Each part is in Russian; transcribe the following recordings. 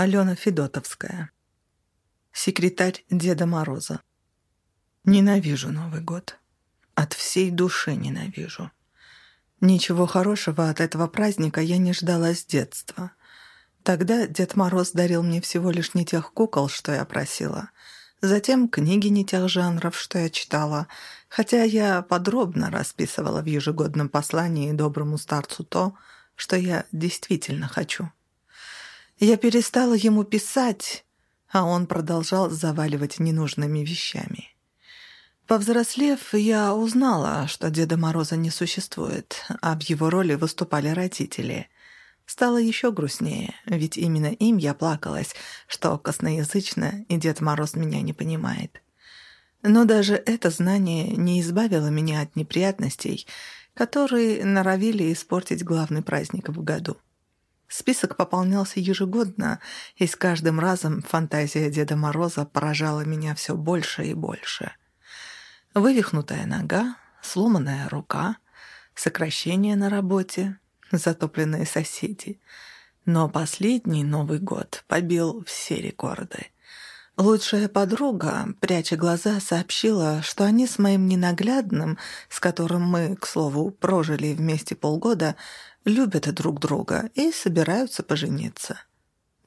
Алена Федотовская. Секретарь Деда Мороза. Ненавижу Новый год. От всей души ненавижу. Ничего хорошего от этого праздника я не ждала с детства. Тогда Дед Мороз дарил мне всего лишь не тех кукол, что я просила. Затем книги не тех жанров, что я читала, хотя я подробно расписывала в ежегодном послании доброму старцу то, что я действительно хочу. Я перестала ему писать, а он продолжал заваливать ненужными вещами. Повзрослев, я узнала, что Деда Мороза не существует, а в его роли выступали родители. Стало еще грустнее, ведь именно им я плакалась, что косноязычно и Дед Мороз меня не понимает. Но даже это знание не избавило меня от неприятностей, которые норовили испортить главный праздник в году. Список пополнялся ежегодно, и с каждым разом фантазия Деда Мороза поражала меня все больше и больше. Вывихнутая нога, сломанная рука, сокращение на работе, затопленные соседи. Но последний Новый год побил все рекорды. Лучшая подруга, пряча глаза, сообщила, что они с моим ненаглядным, с которым мы, к слову, прожили вместе полгода, любят друг друга и собираются пожениться.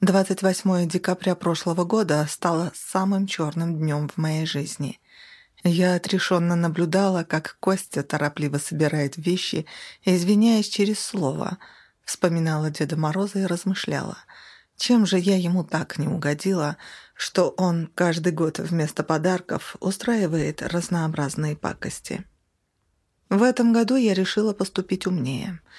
28 декабря прошлого года стало самым черным днем в моей жизни. Я отрешенно наблюдала, как Костя торопливо собирает вещи, извиняясь через слово, вспоминала Деда Мороза и размышляла, чем же я ему так не угодила, что он каждый год вместо подарков устраивает разнообразные пакости. В этом году я решила поступить умнее —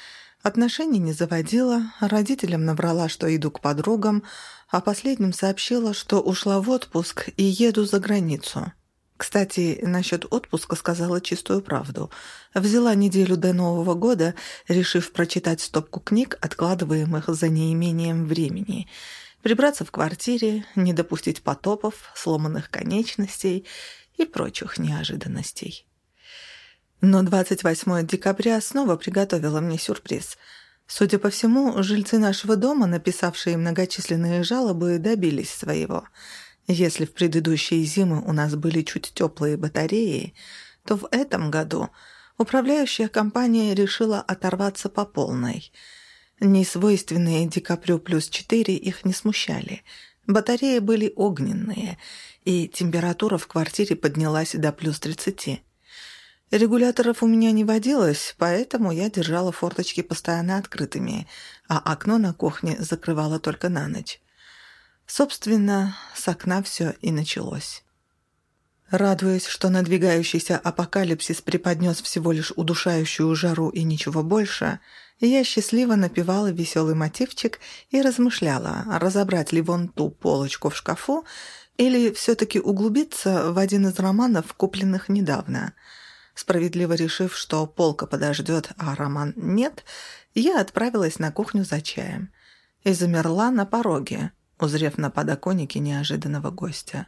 Отношений не заводила, родителям набрала, что иду к подругам, а последним сообщила, что ушла в отпуск и еду за границу. Кстати, насчет отпуска сказала чистую правду. Взяла неделю до Нового года, решив прочитать стопку книг, откладываемых за неимением времени. Прибраться в квартире, не допустить потопов, сломанных конечностей и прочих неожиданностей. Но 28 декабря снова приготовила мне сюрприз. Судя по всему, жильцы нашего дома, написавшие многочисленные жалобы, добились своего. Если в предыдущие зимы у нас были чуть теплые батареи, то в этом году управляющая компания решила оторваться по полной. Несвойственные декабрю плюс 4 их не смущали. Батареи были огненные, и температура в квартире поднялась до плюс 30. Регуляторов у меня не водилось, поэтому я держала форточки постоянно открытыми, а окно на кухне закрывала только на ночь. Собственно, с окна все и началось. Радуясь, что надвигающийся апокалипсис преподнес всего лишь удушающую жару и ничего больше, я счастливо напевала веселый мотивчик и размышляла, разобрать ли вон ту полочку в шкафу или все-таки углубиться в один из романов, купленных недавно — Справедливо решив, что полка подождет, а Роман нет, я отправилась на кухню за чаем и замерла на пороге, узрев на подоконнике неожиданного гостя.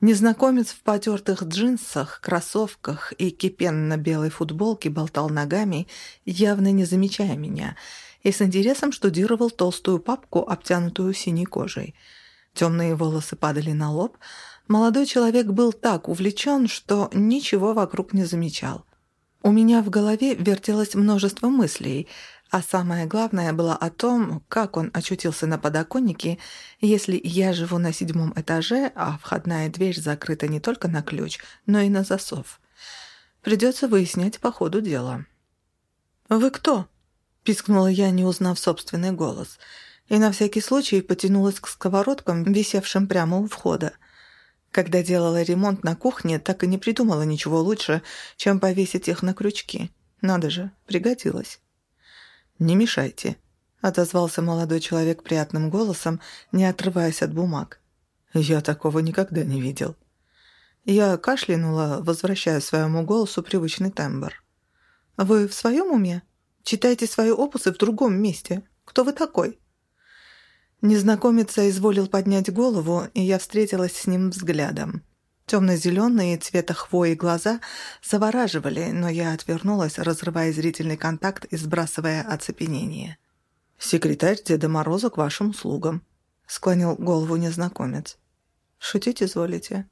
Незнакомец в потертых джинсах, кроссовках и кипенно-белой футболке болтал ногами, явно не замечая меня, и с интересом штудировал толстую папку, обтянутую синей кожей. Темные волосы падали на лоб, Молодой человек был так увлечен, что ничего вокруг не замечал. У меня в голове вертелось множество мыслей, а самое главное было о том, как он очутился на подоконнике, если я живу на седьмом этаже, а входная дверь закрыта не только на ключ, но и на засов. Придется выяснять по ходу дела. «Вы кто?» — пискнула я, не узнав собственный голос, и на всякий случай потянулась к сковородкам, висевшим прямо у входа. Когда делала ремонт на кухне, так и не придумала ничего лучше, чем повесить их на крючки. Надо же, пригодилось. «Не мешайте», — отозвался молодой человек приятным голосом, не отрываясь от бумаг. «Я такого никогда не видел». Я кашлянула, возвращая своему голосу привычный тембр. «Вы в своем уме? Читайте свои опусы в другом месте. Кто вы такой?» Незнакомец изволил поднять голову, и я встретилась с ним взглядом. Темно-зеленые цвета хвои глаза завораживали, но я отвернулась, разрывая зрительный контакт и сбрасывая оцепенение. «Секретарь Деда Мороза к вашим услугам». склонил голову незнакомец. «Шутить изволите?»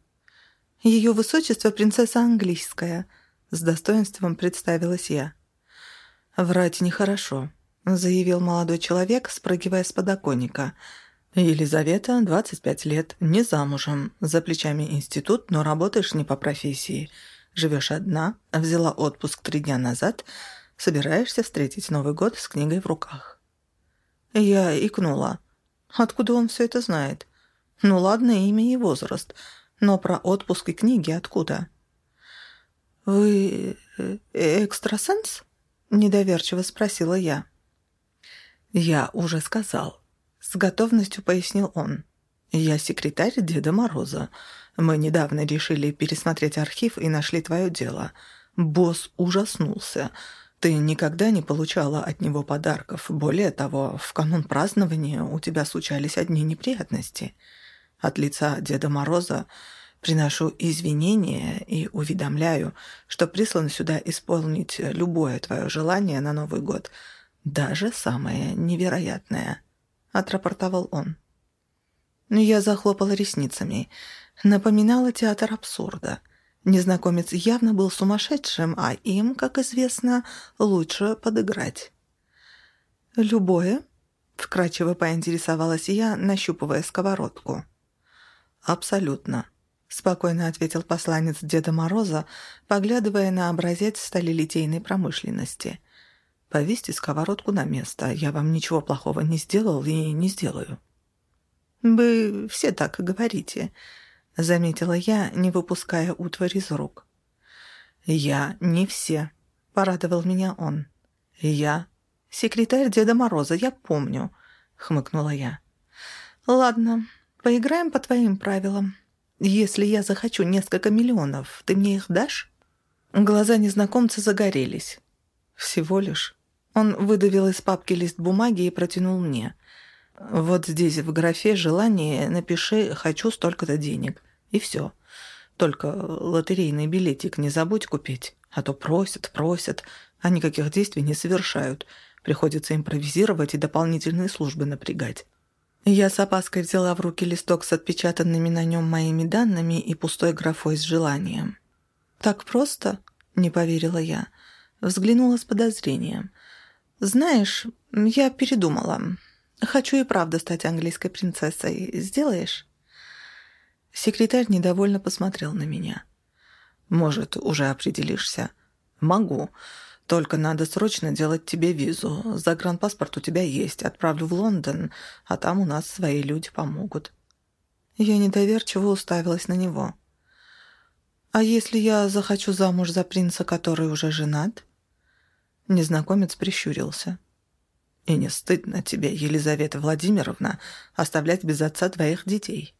«Ее высочество принцесса английская», — с достоинством представилась я. «Врать нехорошо», — заявил молодой человек, спрыгивая с подоконника. «Елизавета, 25 лет, не замужем, за плечами институт, но работаешь не по профессии. Живешь одна, взяла отпуск три дня назад, собираешься встретить Новый год с книгой в руках». Я икнула. Откуда он все это знает? Ну ладно, имя и возраст, но про отпуск и книги откуда? «Вы э, экстрасенс?» — недоверчиво спросила я. «Я уже сказал», — с готовностью пояснил он. «Я секретарь Деда Мороза. Мы недавно решили пересмотреть архив и нашли твое дело. Босс ужаснулся. Ты никогда не получала от него подарков. Более того, в канун празднования у тебя случались одни неприятности. От лица Деда Мороза приношу извинения и уведомляю, что прислан сюда исполнить любое твое желание на Новый год, даже самое невероятное», — отрапортовал он. Я захлопала ресницами. Напоминала театр абсурда. Незнакомец явно был сумасшедшим, а им, как известно, лучше подыграть. «Любое?» — вкратчиво поинтересовалась я, нащупывая сковородку. «Абсолютно», — спокойно ответил посланец Деда Мороза, поглядывая на образец сталелитейной промышленности. «Повесьте сковородку на место. Я вам ничего плохого не сделал и не сделаю». «Вы все так говорите», — заметила я, не выпуская утварь из рук. «Я не все», — порадовал меня он. «Я секретарь Деда Мороза, я помню», — хмыкнула я. «Ладно, поиграем по твоим правилам. Если я захочу несколько миллионов, ты мне их дашь?» Глаза незнакомца загорелись. «Всего лишь». Он выдавил из папки лист бумаги и протянул мне. «Вот здесь в графе «Желание» напиши «Хочу столько-то денег». И все. Только лотерейный билетик не забудь купить, а то просят, просят, а никаких действий не совершают. Приходится импровизировать и дополнительные службы напрягать. Я с опаской взяла в руки листок с отпечатанными на нем моими данными и пустой графой с желанием. «Так просто?» — не поверила я. Взглянула с подозрением. «Знаешь, я передумала. Хочу и правда стать английской принцессой. Сделаешь?» Секретарь недовольно посмотрел на меня. «Может, уже определишься?» «Могу. Только надо срочно делать тебе визу. Загранпаспорт у тебя есть. Отправлю в Лондон, а там у нас свои люди помогут». Я недоверчиво уставилась на него. «А если я захочу замуж за принца, который уже женат?» Незнакомец прищурился. «И не стыдно тебе, Елизавета Владимировна, оставлять без отца твоих детей?»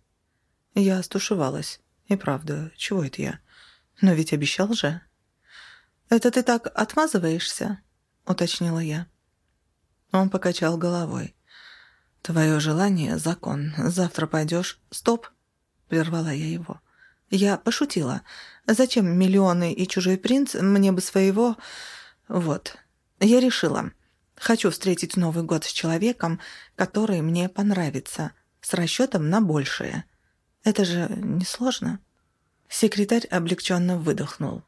Я стушевалась. И правда, чего это я? Но ведь обещал же. «Это ты так отмазываешься?» — уточнила я. Он покачал головой. «Твое желание — закон. Завтра пойдешь...» «Стоп!» — прервала я его. «Я пошутила. Зачем миллионы и чужой принц? Мне бы своего...» «Вот. Я решила. Хочу встретить Новый год с человеком, который мне понравится, с расчетом на большее. Это же несложно. Секретарь облегченно выдохнул.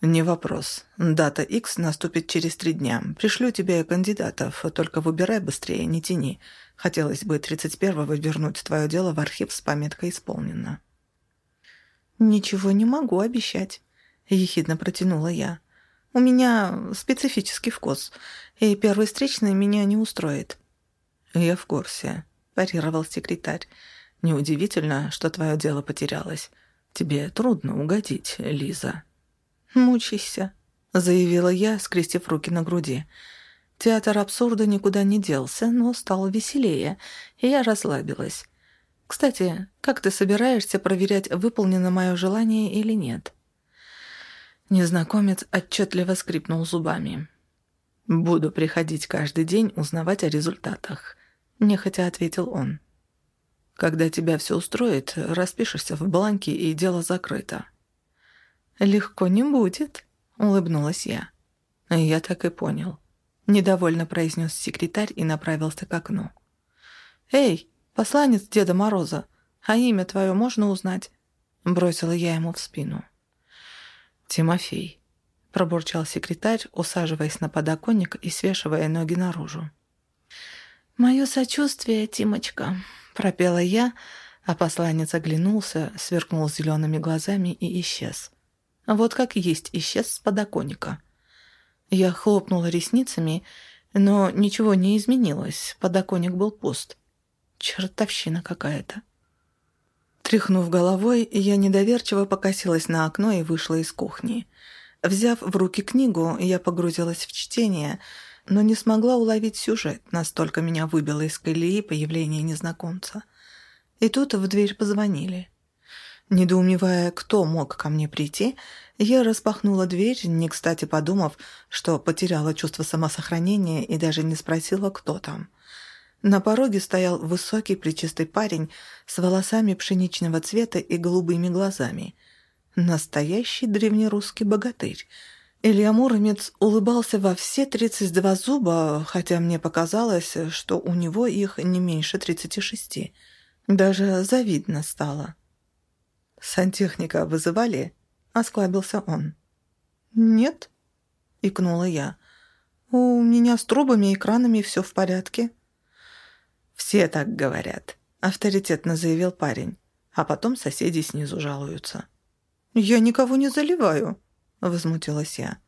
«Не вопрос. Дата X наступит через три дня. Пришлю тебе кандидатов, только выбирай быстрее, не тяни. Хотелось бы 31-го вернуть твое дело в архив с пометкой «Исполнено». «Ничего не могу обещать», — ехидно протянула я. «У меня специфический вкус, и первый встречный меня не устроит». «Я в курсе», — парировал секретарь. Неудивительно, что твое дело потерялось. Тебе трудно угодить, Лиза». «Мучайся», — заявила я, скрестив руки на груди. Театр абсурда никуда не делся, но стал веселее, и я расслабилась. «Кстати, как ты собираешься проверять, выполнено мое желание или нет?» Незнакомец отчетливо скрипнул зубами. «Буду приходить каждый день узнавать о результатах», — нехотя ответил он. Когда тебя все устроит, распишешься в бланке, и дело закрыто». «Легко не будет», — улыбнулась я. «Я так и понял», — недовольно произнес секретарь и направился к окну. «Эй, посланец Деда Мороза. А имя твое можно узнать?» Бросила я ему в спину. «Тимофей», — пробурчал секретарь, усаживаясь на подоконник и свешивая ноги наружу. «Мое сочувствие, Тимочка», — пропела я, а посланец оглянулся, сверкнул зелеными глазами и исчез. Вот как есть исчез с подоконника. Я хлопнула ресницами, но ничего не изменилось, подоконник был пуст. Чертовщина какая-то. Тряхнув головой, я недоверчиво покосилась на окно и вышла из кухни. Взяв в руки книгу, я погрузилась в чтение, но не смогла уловить сюжет, настолько меня выбило из колеи появление незнакомца. И тут в дверь позвонили. Недоумевая, кто мог ко мне прийти, я распахнула дверь, не кстати подумав, что потеряла чувство самосохранения и даже не спросила, кто там. На пороге стоял высокий плечистый парень с волосами пшеничного цвета и голубыми глазами. Настоящий древнерусский богатырь. Илья Муромец улыбался во все тридцать два зуба, хотя мне показалось, что у него их не меньше тридцати шести. Даже завидно стало. «Сантехника вызывали?» — осклабился он. «Нет», — икнула я. «У меня с трубами и кранами все в порядке». «Все так говорят», — авторитетно заявил парень. А потом соседи снизу жалуются. «Я никого не заливаю», — возмутилась я.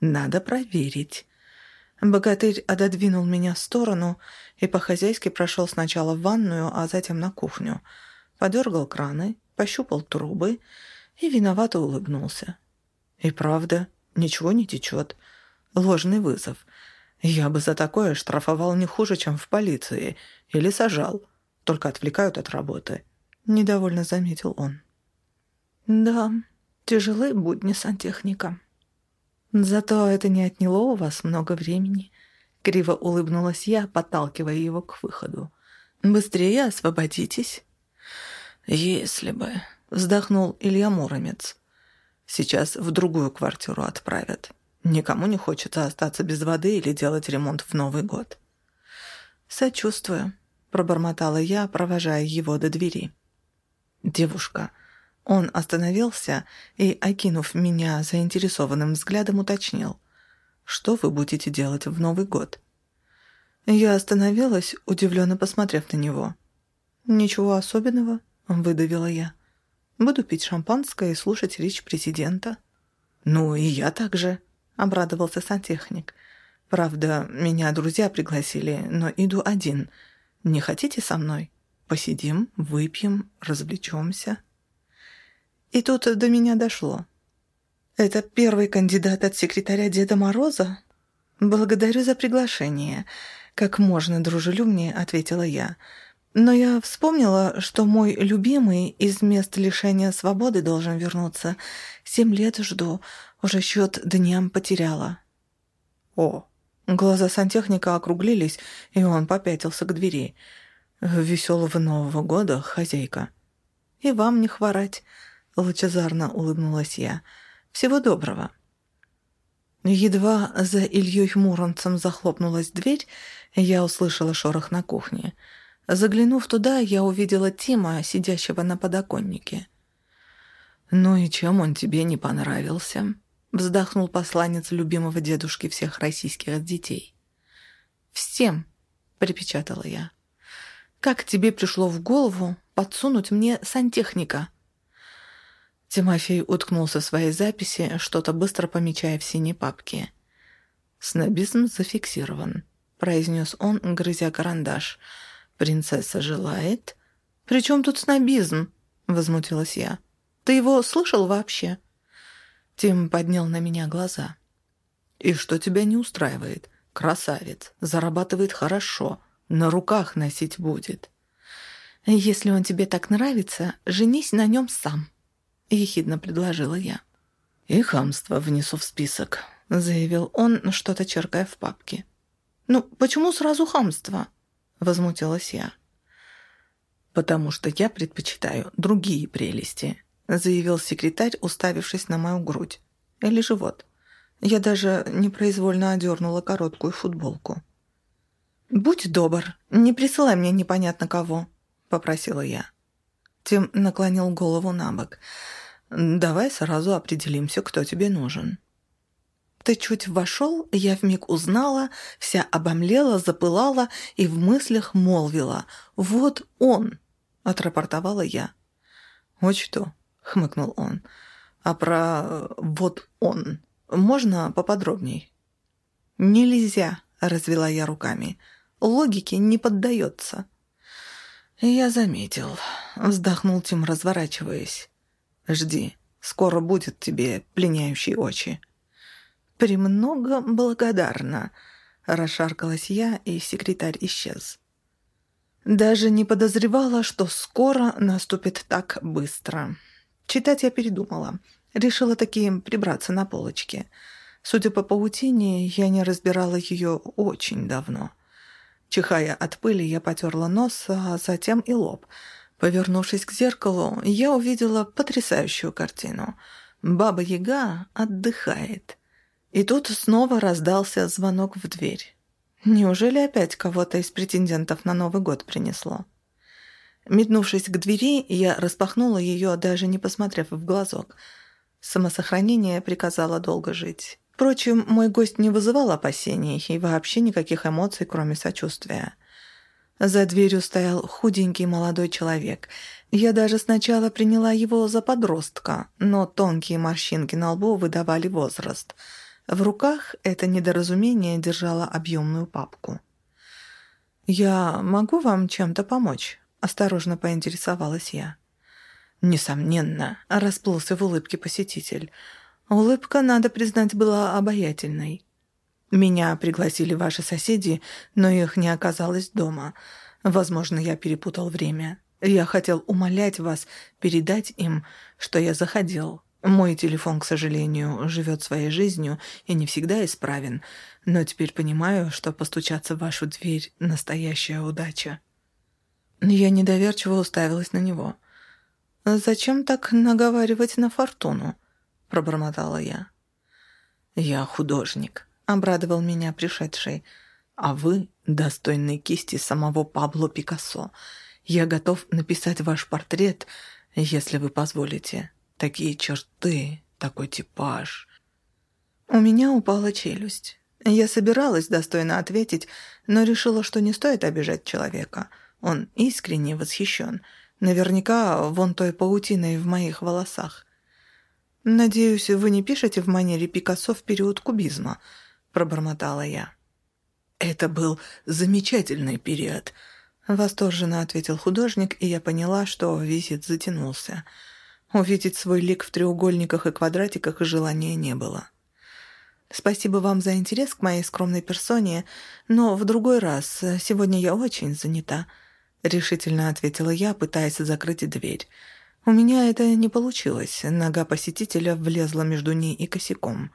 «Надо проверить». Богатырь отодвинул меня в сторону и по-хозяйски прошел сначала в ванную, а затем на кухню. Подергал краны, пощупал трубы и виновато улыбнулся. И правда, ничего не течет. Ложный вызов. Я бы за такое штрафовал не хуже, чем в полиции, или сажал. Только отвлекают от работы. Недовольно заметил он. Да, тяжелые будни сантехника. Зато это не отняло у вас много времени. Криво улыбнулась я, подталкивая его к выходу. Быстрее освободитесь. «Если бы...» — вздохнул Илья Муромец. «Сейчас в другую квартиру отправят. Никому не хочется остаться без воды или делать ремонт в Новый год». «Сочувствую», — пробормотала я, провожая его до двери. «Девушка...» Он остановился и, окинув меня заинтересованным взглядом, уточнил. «Что вы будете делать в Новый год?» Я остановилась, удивленно посмотрев на него. «Ничего особенного», — выдавила я. «Буду пить шампанское и слушать речь президента». «Ну и я также», — обрадовался сантехник. «Правда, меня друзья пригласили, но иду один. Не хотите со мной? Посидим, выпьем, развлечемся». И тут до меня дошло. «Это первый кандидат от секретаря Деда Мороза?» «Благодарю за приглашение», — как можно дружелюбнее ответила я. Но я вспомнила, что мой любимый из мест лишения свободы должен вернуться. Семь лет жду, уже счет дням потеряла. О, глаза сантехника округлились, и он попятился к двери. Веселого Нового года, хозяйка. И вам не хворать, лучезарно улыбнулась я. Всего доброго. Едва за Ильей Муромцем захлопнулась дверь, я услышала шорох на кухне — Заглянув туда, я увидела Тима, сидящего на подоконнике. «Ну и чем он тебе не понравился?» — вздохнул посланец любимого дедушки всех российских детей. «Всем», — припечатала я. «Как тебе пришло в голову подсунуть мне сантехника?» Тимофей уткнулся в своей записи, что-то быстро помечая в синей папке. «Снобизм зафиксирован», — произнес он, грызя карандаш — «Принцесса желает?» «При чем тут снобизм?» — возмутилась я. «Ты его слышал вообще?» Тим поднял на меня глаза. «И что тебя не устраивает? Красавец, зарабатывает хорошо, на руках носить будет». «Если он тебе так нравится, женись на нем сам», — ехидно предложила я. «И хамство внесу в список», — заявил он, что-то черкая в папке. «Ну, почему сразу хамство?» возмутилась я. «Потому что я предпочитаю другие прелести», заявил секретарь, уставившись на мою грудь. Или живот. Я даже непроизвольно одернула короткую футболку. «Будь добр, не присылай мне непонятно кого», — попросила я. Тим наклонил голову на бок. «Давай сразу определимся, кто тебе нужен». Ты чуть вошел, я вмиг узнала, вся обомлела, запылала и в мыслях молвила. «Вот он!» — отрапортовала я. «Учту», — хмыкнул он. «А про «вот он» можно поподробней?» «Нельзя», — развела я руками логике не поддается. «Я заметил», — вздохнул Тим, разворачиваясь. «Жди, скоро будет тебе пленяющие очи». «Премного благодарна», — расшаркалась я, и секретарь исчез. Даже не подозревала, что скоро наступит так быстро. Читать я передумала. Решила таки прибраться на полочке. Судя по паутине, я не разбирала ее очень давно. Чихая от пыли, я потерла нос, а затем и лоб. Повернувшись к зеркалу, я увидела потрясающую картину. Баба-яга отдыхает. И тут снова раздался звонок в дверь. Неужели опять кого-то из претендентов на Новый год принесло? Метнувшись к двери, я распахнула ее, даже не посмотрев в глазок. Самосохранение приказало долго жить. Впрочем, мой гость не вызывал опасений и вообще никаких эмоций, кроме сочувствия. За дверью стоял худенький молодой человек. Я даже сначала приняла его за подростка, но тонкие морщинки на лбу выдавали возраст. В руках это недоразумение держало объемную папку. «Я могу вам чем-то помочь?» – осторожно поинтересовалась я. «Несомненно», – расплылся в улыбке посетитель – Улыбка, надо признать, была обаятельной. Меня пригласили ваши соседи, но их не оказалось дома. Возможно, я перепутал время. Я хотел умолять вас передать им, что я заходил. Мой телефон, к сожалению, живет своей жизнью и не всегда исправен, но теперь понимаю, что постучаться в вашу дверь — настоящая удача». Я недоверчиво уставилась на него. «Зачем так наговаривать на фортуну?» пробормотала я. «Я художник», — обрадовал меня пришедший. «А вы достойны кисти самого Пабло Пикассо. Я готов написать ваш портрет, если вы позволите. Такие черты, такой типаж». У меня упала челюсть. Я собиралась достойно ответить, но решила, что не стоит обижать человека. Он искренне восхищен. Наверняка вон той паутиной в моих волосах. «Надеюсь, вы не пишете в манере Пикассо в период кубизма», — пробормотала я. «Это был замечательный период», — восторженно ответил художник, и я поняла, что визит затянулся. Увидеть свой лик в треугольниках и квадратиках желания не было. «Спасибо вам за интерес к моей скромной персоне, но в другой раз. Сегодня я очень занята», — решительно ответила я, пытаясь закрыть дверь. У меня это не получилось. Нога посетителя влезла между ней и косяком.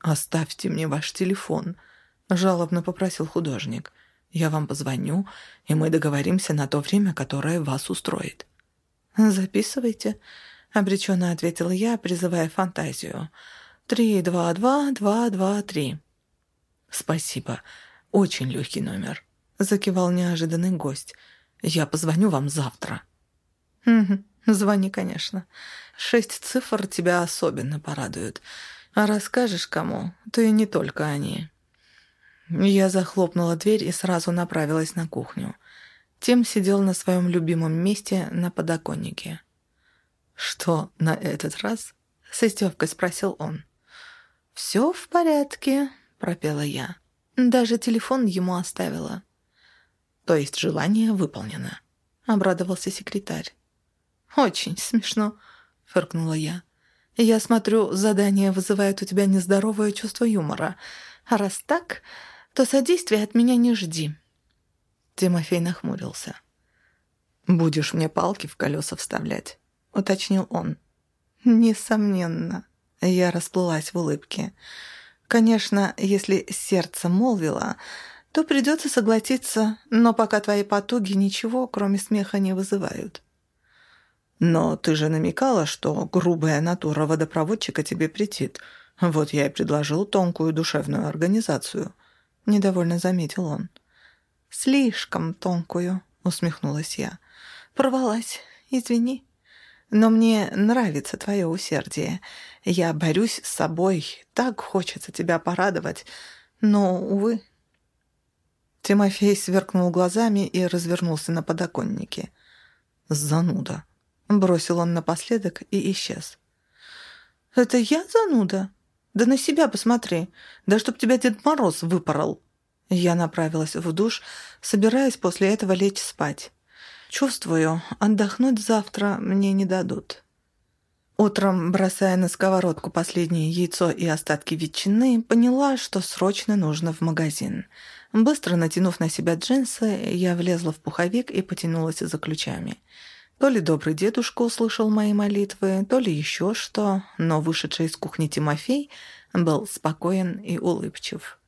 «Оставьте мне ваш телефон», — жалобно попросил художник. «Я вам позвоню, и мы договоримся на то время, которое вас устроит». «Записывайте», — обреченно ответила я, призывая фантазию. «Три, два, два, два, два, три». «Спасибо. Очень легкий номер», — закивал неожиданный гость. «Я позвоню вам завтра». «Угу. Звони, конечно. Шесть цифр тебя особенно порадуют. А расскажешь кому, то и не только они. Я захлопнула дверь и сразу направилась на кухню. Тим сидел на своем любимом месте на подоконнике. «Что на этот раз?» — с истевкой спросил он. «Все в порядке», — пропела я. Даже телефон ему оставила. «То есть желание выполнено», — обрадовался секретарь. «Очень смешно», — фыркнула я. «Я смотрю, задание вызывает у тебя нездоровое чувство юмора. А раз так, то содействия от меня не жди». Тимофей нахмурился. «Будешь мне палки в колеса вставлять», — уточнил он. «Несомненно». Я расплылась в улыбке. «Конечно, если сердце молвило, то придется согласиться, но пока твои потуги ничего, кроме смеха, не вызывают». «Но ты же намекала, что грубая натура водопроводчика тебе претит. Вот я и предложил тонкую душевную организацию», — недовольно заметил он. «Слишком тонкую», — усмехнулась я. «Порвалась, извини. Но мне нравится твое усердие. Я борюсь с собой, так хочется тебя порадовать. Но, увы...» Тимофей сверкнул глазами и развернулся на подоконнике. «Зануда», — бросил он напоследок и исчез. «Это я зануда? Да на себя посмотри. Да чтоб тебя Дед Мороз выпорол!» Я направилась в душ, собираясь после этого лечь спать. Чувствую, отдохнуть завтра мне не дадут. Утром, бросая на сковородку последнее яйцо и остатки ветчины, поняла, что срочно нужно в магазин. Быстро натянув на себя джинсы, я влезла в пуховик и потянулась за ключами. То ли добрый дедушка услышал мои молитвы, то ли еще что, но вышедший из кухни Тимофей был спокоен и улыбчив.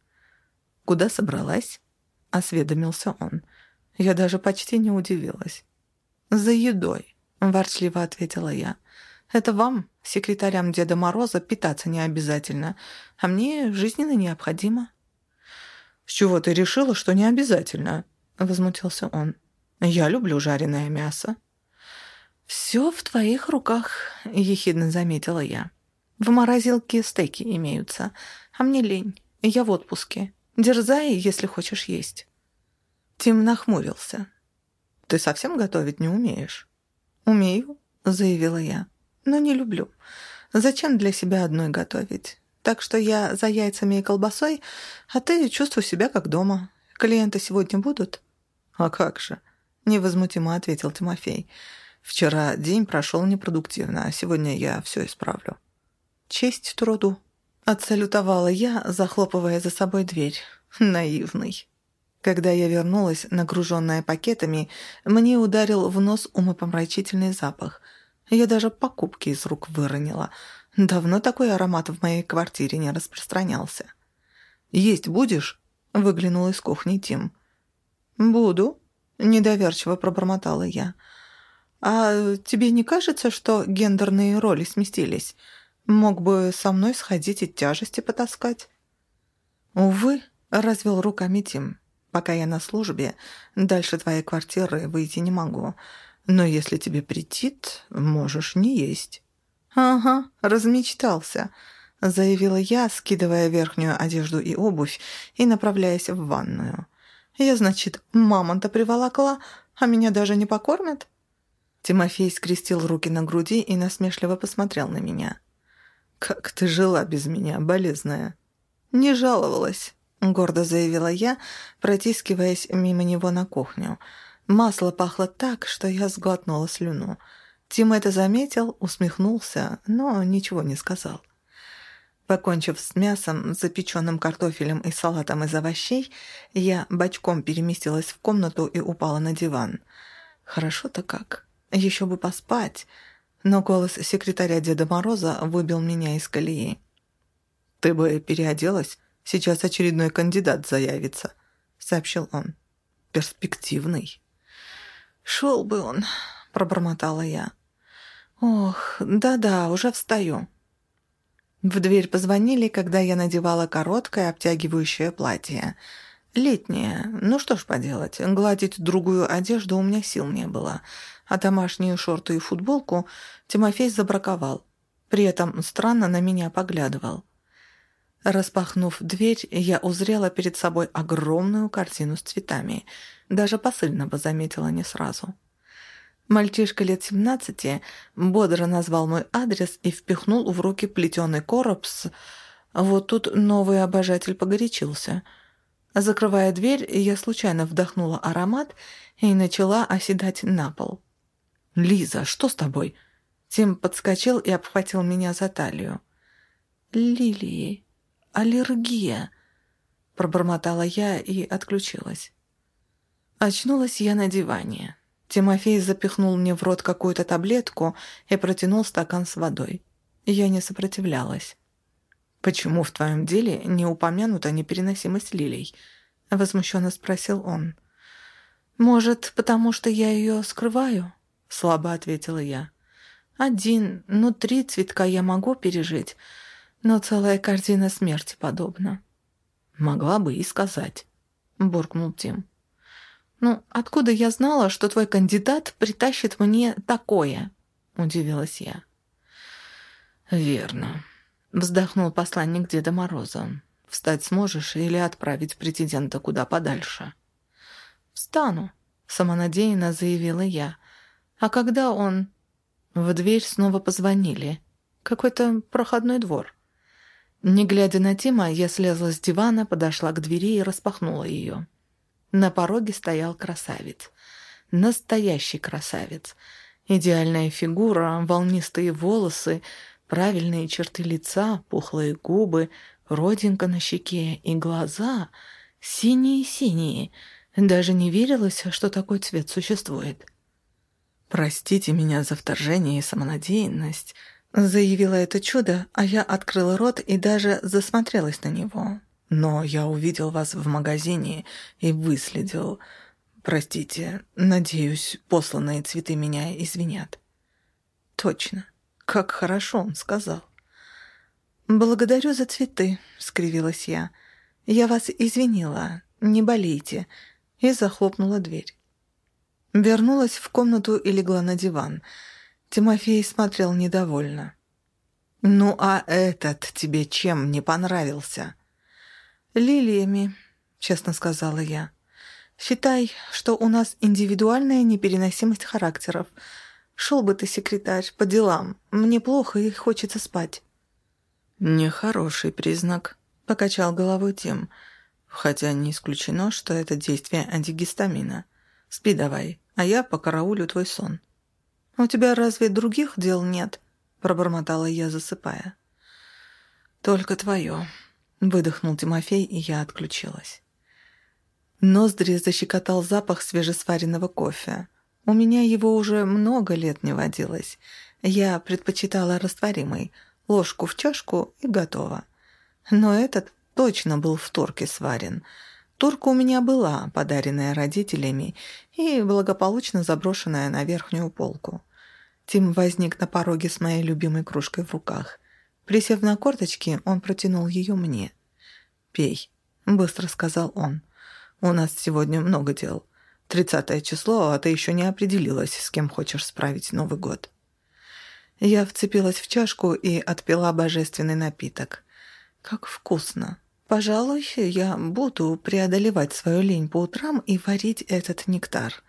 «Куда собралась?» — осведомился он. Я даже почти не удивилась. «За едой», — ворчливо ответила я. «Это вам, секретарям Деда Мороза, питаться не обязательно, а мне жизненно необходимо». «С чего ты решила, что не обязательно?» — возмутился он. «Я люблю жареное мясо». «Все в твоих руках», — ехидно заметила я. «В морозилке стейки имеются, а мне лень, я в отпуске. Дерзай, если хочешь есть». Тим нахмурился. «Ты совсем готовить не умеешь?» «Умею», — заявила я, — «но не люблю. Зачем для себя одной готовить? Так что я за яйцами и колбасой, а ты чувствуй себя как дома. Клиенты сегодня будут?» «А как же?» — невозмутимо ответил Тимофей. «Вчера день прошел непродуктивно, а сегодня я все исправлю». «Честь труду», — отсалютовала я, захлопывая за собой дверь. «Наивный». Когда я вернулась, нагруженная пакетами, мне ударил в нос умопомрачительный запах. Я даже покупки из рук выронила. Давно такой аромат в моей квартире не распространялся. «Есть будешь?» — выглянул из кухни Тим. «Буду», — недоверчиво пробормотала я. «А тебе не кажется, что гендерные роли сместились? Мог бы со мной сходить и тяжести потаскать?» «Увы», — развел руками Тим. Пока я на службе, дальше твоей квартиры выйти не могу. Но если тебе претит, можешь не есть». «Ага, размечтался», — заявила я, скидывая верхнюю одежду и обувь и направляясь в ванную. «Я, значит, мамонта приволокла, а меня даже не покормят?» Тимофей скрестил руки на груди и насмешливо посмотрел на меня. «Как ты жила без меня, болезная?» «Не жаловалась», — гордо заявила я, протискиваясь мимо него на кухню. Масло пахло так, что я сглотнула слюну. Тим это заметил, усмехнулся, но ничего не сказал. Покончив с мясом, запеченным картофелем и салатом из овощей, я бочком переместилась в комнату и упала на диван. Хорошо-то как. Еще бы поспать. Но голос секретаря Деда Мороза выбил меня из колеи. «Ты бы переоделась?» Сейчас очередной кандидат заявится», — сообщил он. «Перспективный». «Шел бы он», — пробормотала я. «Ох, да-да, уже встаю». В дверь позвонили, когда я надевала короткое обтягивающее платье. Летнее. Ну что ж поделать, гладить другую одежду у меня сил не было. А домашние шорты и футболку Тимофей забраковал. При этом странно на меня поглядывал. Распахнув дверь, я узрела перед собой огромную картину с цветами. Даже посыльного заметила не сразу. Мальчишка лет семнадцати бодро назвал мой адрес и впихнул в руки плетеный короб с... Вот тут новый обожатель погорячился. Закрывая дверь, я случайно вдохнула аромат и начала оседать на пол. «Лиза, что с тобой?» Тим подскочил и обхватил меня за талию. «Лилии», аллергия», — пробормотала я и отключилась. Очнулась я на диване. Тимофей запихнул мне в рот какую-то таблетку и протянул стакан с водой. Я не сопротивлялась. «Почему в твоем деле не упомянута непереносимость лилий?» — возмущенно спросил он. «Может, потому что я ее скрываю?» — слабо ответила я. «Один, ну три цветка я могу пережить, но целая картина смерти подобна. «Могла бы и сказать», — буркнул Тим. «Ну, откуда я знала, что твой кандидат притащит мне такое?» — удивилась я. «Верно», — вздохнул посланник Деда Мороза. «Встать сможешь или отправить претендента куда подальше?» «Встану», — самонадеянно заявила я. «А когда он...» В дверь снова позвонили. Какой-то проходной двор. Не глядя на Тима, я слезла с дивана, подошла к двери и распахнула ее. На пороге стоял красавец. Настоящий красавец. Идеальная фигура, волнистые волосы, правильные черты лица, пухлые губы, родинка на щеке и глаза синие-синие. Даже не верилось, что такой цвет существует. «Простите меня за вторжение и самонадеянность», Заявила это чудо, а я открыла рот и даже засмотрелась на него. Но я увидел вас в магазине и выследил. Простите, надеюсь, посланные цветы меня извинят. Точно. Как хорошо он сказал. «Благодарю за цветы», — скривилась я. «Я вас извинила. Не болейте». И захлопнула дверь. Вернулась в комнату и легла на диван — Тимофей смотрел недовольно. «Ну а этот тебе чем не понравился?» «Лилиями», — честно сказала я. «Считай, что у нас индивидуальная непереносимость характеров. Шел бы ты, секретарь, по делам. Мне плохо и хочется спать». «Нехороший признак», — покачал головой Тим. «Хотя не исключено, что это действие антигистамина. Спи давай, а я покараулю твой сон». «У тебя разве других дел нет?» — пробормотала я, засыпая. «Только твое», — выдохнул Тимофей, и я отключилась. Ноздри защекотал запах свежесваренного кофе. У меня его уже много лет не водилось. Я предпочитала растворимый, ложку в чашку и готово. Но этот точно был в турке сварен — Турка у меня была, подаренная родителями и благополучно заброшенная на верхнюю полку. Тим возник на пороге с моей любимой кружкой в руках. Присев на корточки, он протянул ее мне. «Пей», — быстро сказал он. «У нас сегодня много дел. Тридцатое число, а ты еще не определилась, с кем хочешь справить Новый год». Я вцепилась в чашку и отпила божественный напиток. «Как вкусно!» Пожалуй, я буду преодолевать свою лень по утрам и варить этот нектар.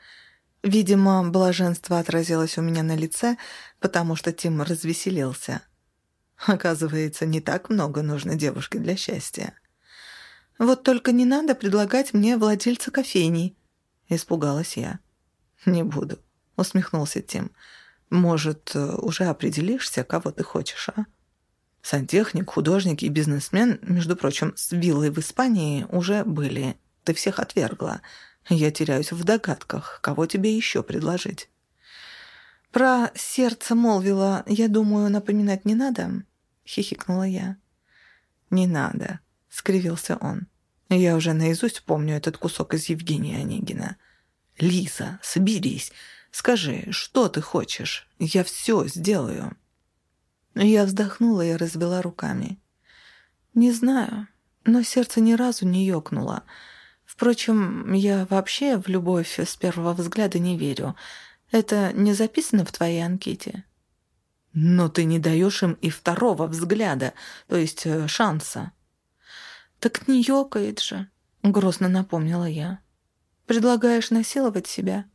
Видимо, блаженство отразилось у меня на лице, потому что Тим развеселился. Оказывается, не так много нужно девушке для счастья. «Вот только не надо предлагать мне владельца кофейни», — испугалась я. «Не буду», — усмехнулся Тим. «Может, уже определишься, кого ты хочешь, а?» Сантехник, художник и бизнесмен, между прочим, с виллой в Испании уже были. Ты всех отвергла. Я теряюсь в догадках, кого тебе еще предложить. «Про сердце молвила, я думаю, напоминать не надо?» — хихикнула я. «Не надо», — скривился он. «Я уже наизусть помню этот кусок из Евгения Онегина. Лиза, соберись, скажи, что ты хочешь? Я все сделаю». Я вздохнула и разбила руками. «Не знаю, но сердце ни разу не ёкнуло. Впрочем, я вообще в любовь с первого взгляда не верю. Это не записано в твоей анкете?» «Но ты не даешь им и второго взгляда, то есть э, шанса». «Так не ёкает же», — грустно напомнила я. «Предлагаешь насиловать себя?»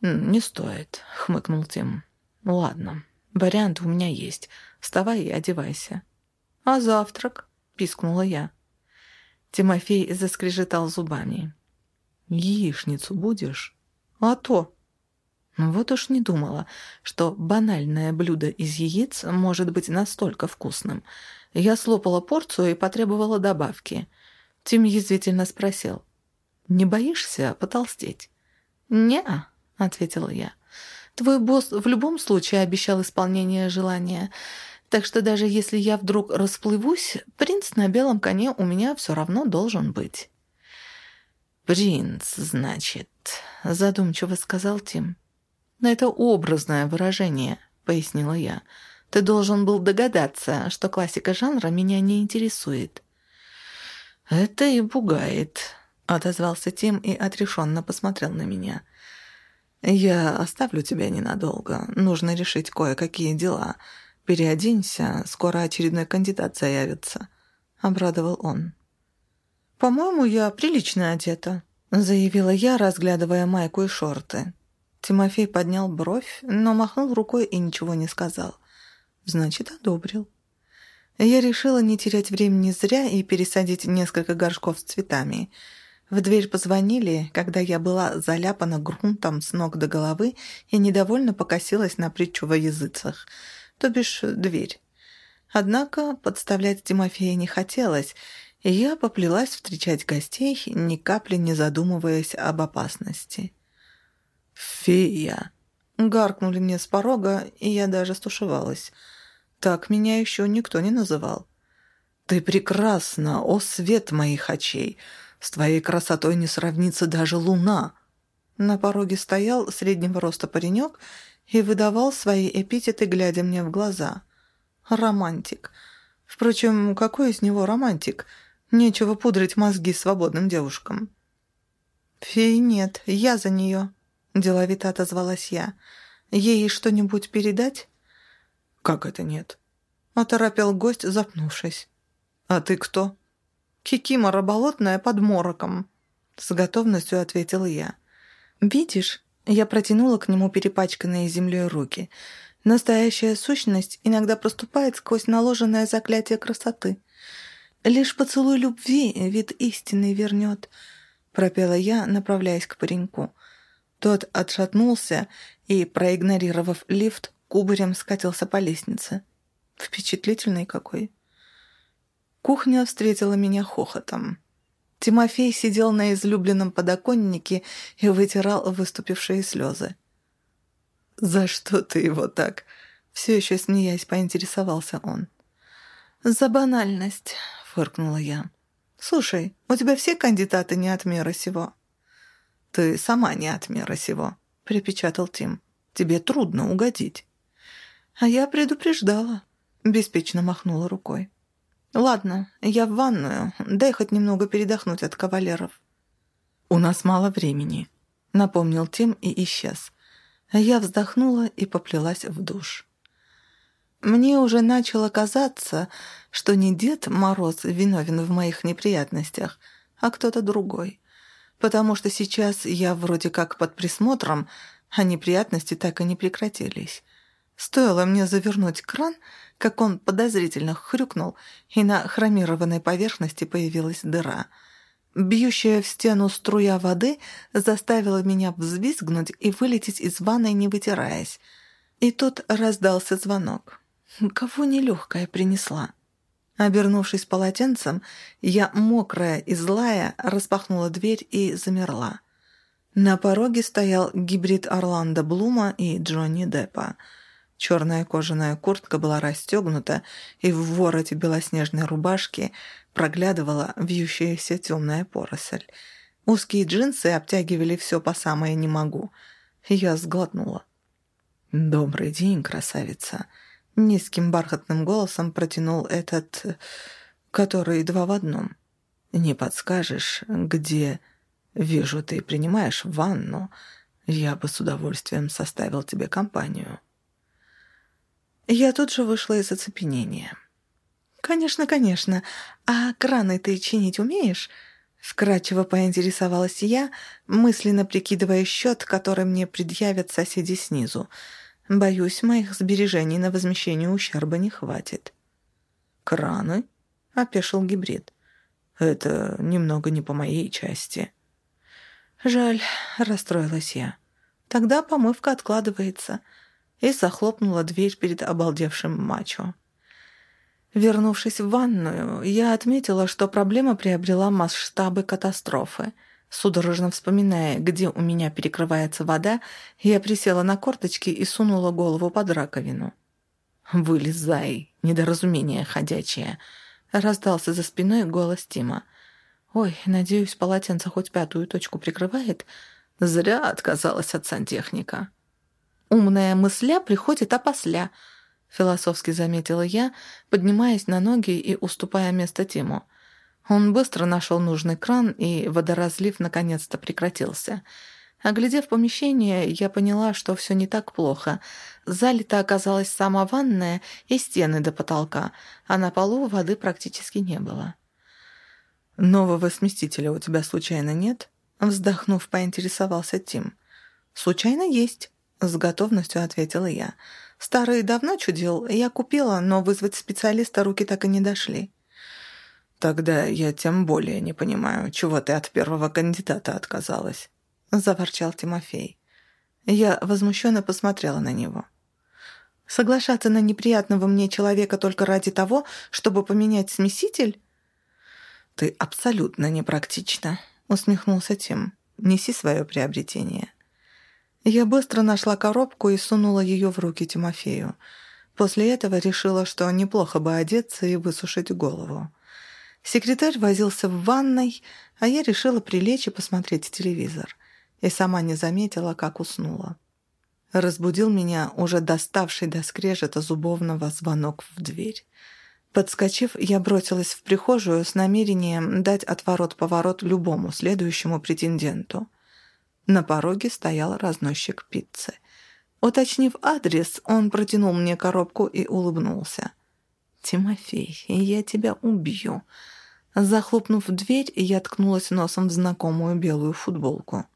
«Не стоит», — хмыкнул Тим. «Ладно, Вариант у меня есть. Вставай и одевайся». «А завтрак?» — пискнула я. Тимофей заскрежетал зубами. «Яичницу будешь?» «А то!» Ну вот уж не думала, что банальное блюдо из яиц может быть настолько вкусным. Я слопала порцию и потребовала добавки. Тим язвительно спросил. «Не боишься потолстеть?» «Не-а», ответила я. Твой босс в любом случае обещал исполнение желания, так что даже если я вдруг расплывусь, принц на белом коне у меня все равно должен быть». «Принц, значит», — задумчиво сказал Тим. «Это образное выражение», — пояснила я. «Ты должен был догадаться, что классика жанра меня не интересует». «Это и пугает», — отозвался Тим и отрешенно посмотрел на меня. «Я оставлю тебя ненадолго. Нужно решить кое-какие дела. Переоденься, скоро очередной кандидат заявится», — обрадовал он. «По-моему, я прилично одета», — заявила я, разглядывая майку и шорты. Тимофей поднял бровь, но махнул рукой и ничего не сказал. Значит, одобрил. Я решила не терять времени зря и пересадить несколько горшков с цветами. В дверь позвонили, когда я была заляпана грунтом с ног до головы и недовольно покосилась на притчу во языцах, то бишь дверь. Однако подставлять Тимофея не хотелось, и я поплелась встречать гостей, ни капли не задумываясь об опасности. «Фея!» — гаркнули мне с порога, и я даже стушевалась. Так меня еще никто не называл. «Ты прекрасна, о свет моих очей! С твоей красотой не сравнится даже луна!» На пороге стоял среднего роста паренек и выдавал свои эпитеты, глядя мне в глаза. «Романтик!» Впрочем, какой из него романтик? Нечего пудрить мозги свободным девушкам. «Фей нет, я за нее», — деловито отозвалась я. «Ей что-нибудь передать?» «Как это нет?» — оторопел гость, запнувшись. «А ты кто?» «Кикимора болотная под мороком», — с готовностью ответила я. «Видишь?» — я протянула к нему перепачканные землей руки. «Настоящая сущность иногда проступает сквозь наложенное заклятие красоты. Лишь поцелуй любви вид истины вернет», — пропела я, направляясь к пареньку. Тот отшатнулся и, проигнорировав лифт, кубарем скатился по лестнице. Впечатлительный какой. Кухня встретила меня хохотом. Тимофей сидел на излюбленном подоконнике и вытирал выступившие слезы. «За что ты его так?» Все еще смеясь, поинтересовался он. «За банальность», — фыркнула я. «Слушай, у тебя все кандидаты не от мира сего?» «Ты сама не от мира сего», — припечатал Тим. «Тебе трудно угодить». «А я предупреждала», — беспечно махнула рукой. «Ладно, я в ванную. Дай хоть немного передохнуть от кавалеров». «У нас мало времени», — напомнил Тим и исчез. Я вздохнула и поплелась в душ. Мне уже начало казаться, что не Дед Мороз виновен в моих неприятностях, а кто-то другой потому что сейчас я вроде как под присмотром, а неприятности так и не прекратились. Стоило мне завернуть кран, как он подозрительно хрюкнул, и на хромированной поверхности появилась дыра. Бьющая в стену струя воды заставила меня взвизгнуть и вылететь из ванной, не вытираясь. И тут раздался звонок. Кого нелегкая принесла? Обернувшись полотенцем, я, мокрая и злая, распахнула дверь и замерла. На пороге стоял гибрид Орландо Блума и Джонни Деппа. Черная кожаная куртка была расстегнута, и в вороте белоснежной рубашки проглядывала вьющаяся темная поросль. Узкие джинсы обтягивали все по самое «не могу». Я сглотнула. «Добрый день, красавица!» Низким бархатным голосом протянул этот, который два в одном. «Не подскажешь, где...» «Вижу, ты принимаешь ванну. Я бы с удовольствием составил тебе компанию». Я тут же вышла из оцепенения. «Конечно, конечно. А краны ты чинить умеешь?» Вкратчиво поинтересовалась я, мысленно прикидывая счет, который мне предъявят соседи снизу — Боюсь, моих сбережений на возмещение ущерба не хватит. «Краны?» — опешил гибрид. «Это немного не по моей части». «Жаль», — расстроилась я. «Тогда помывка откладывается» и захлопнула дверь перед обалдевшим мачо. Вернувшись в ванную, я отметила, что проблема приобрела масштабы катастрофы — Судорожно вспоминая, где у меня перекрывается вода, я присела на корточки и сунула голову под раковину. «Вылезай, недоразумение ходячее!» — раздался за спиной голос Тима. «Ой, надеюсь, полотенце хоть пятую точку прикрывает?» Зря отказалась от сантехника. «Умная мысля приходит опосля», — философски заметила я, поднимаясь на ноги и уступая место Тиму. Он быстро нашел нужный кран, и водоразлив наконец-то прекратился. Оглядев помещение, я поняла, что все не так плохо. Залита оказалась сама ванная и стены до потолка, а на полу воды практически не было. «Нового сместителя у тебя случайно нет?» Вздохнув, поинтересовался Тим. «Случайно есть», — с готовностью ответила я. «Старый давно чудил, я купила, но вызвать специалиста руки так и не дошли». «Тогда я тем более не понимаю, чего ты от первого кандидата отказалась», — заворчал Тимофей. Я возмущенно посмотрела на него. «Соглашаться на неприятного мне человека только ради того, чтобы поменять смеситель?» «Ты абсолютно непрактична», — усмехнулся Тим. «Неси свое приобретение». Я быстро нашла коробку и сунула ее в руки Тимофею. После этого решила, что неплохо бы одеться и высушить голову. Секретарь возился в ванной, а я решила прилечь и посмотреть телевизор. И сама не заметила, как уснула. Разбудил меня уже доставший до скрежета зубовного звонок в дверь. Подскочив, я бросилась в прихожую с намерением дать отворот-поворот любому следующему претенденту. На пороге стоял разносчик пиццы. Уточнив адрес, он протянул мне коробку и улыбнулся. «Тимофей, я тебя убью». Захлопнув дверь, я ткнулась носом в знакомую белую футболку.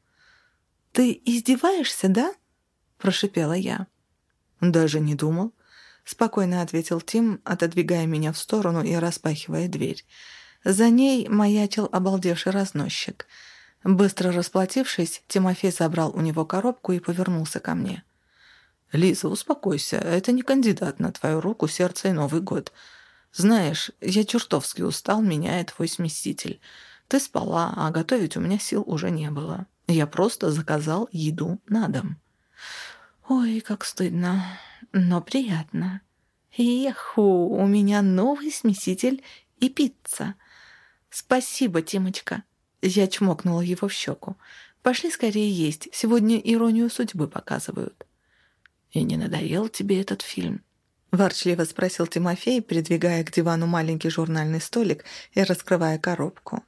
«Ты издеваешься, да?» – прошипела я. «Даже не думал», – спокойно ответил Тим, отодвигая меня в сторону и распахивая дверь. За ней маячил обалдевший разносчик. Быстро расплатившись, Тимофей забрал у него коробку и повернулся ко мне. «Лиза, успокойся, это не кандидат на твою руку, сердце и Новый год. Знаешь, я чертовски устал, меняя твой сместитель. Ты спала, а готовить у меня сил уже не было. Я просто заказал еду на дом». «Ой, как стыдно, но приятно. Еху, у меня новый смеситель и пицца. Спасибо, Тимочка». Я чмокнула его в щеку. «Пошли скорее есть, сегодня иронию судьбы показывают». «И не надоел тебе этот фильм?» Ворчливо спросил Тимофей, придвигая к дивану маленький журнальный столик и раскрывая коробку.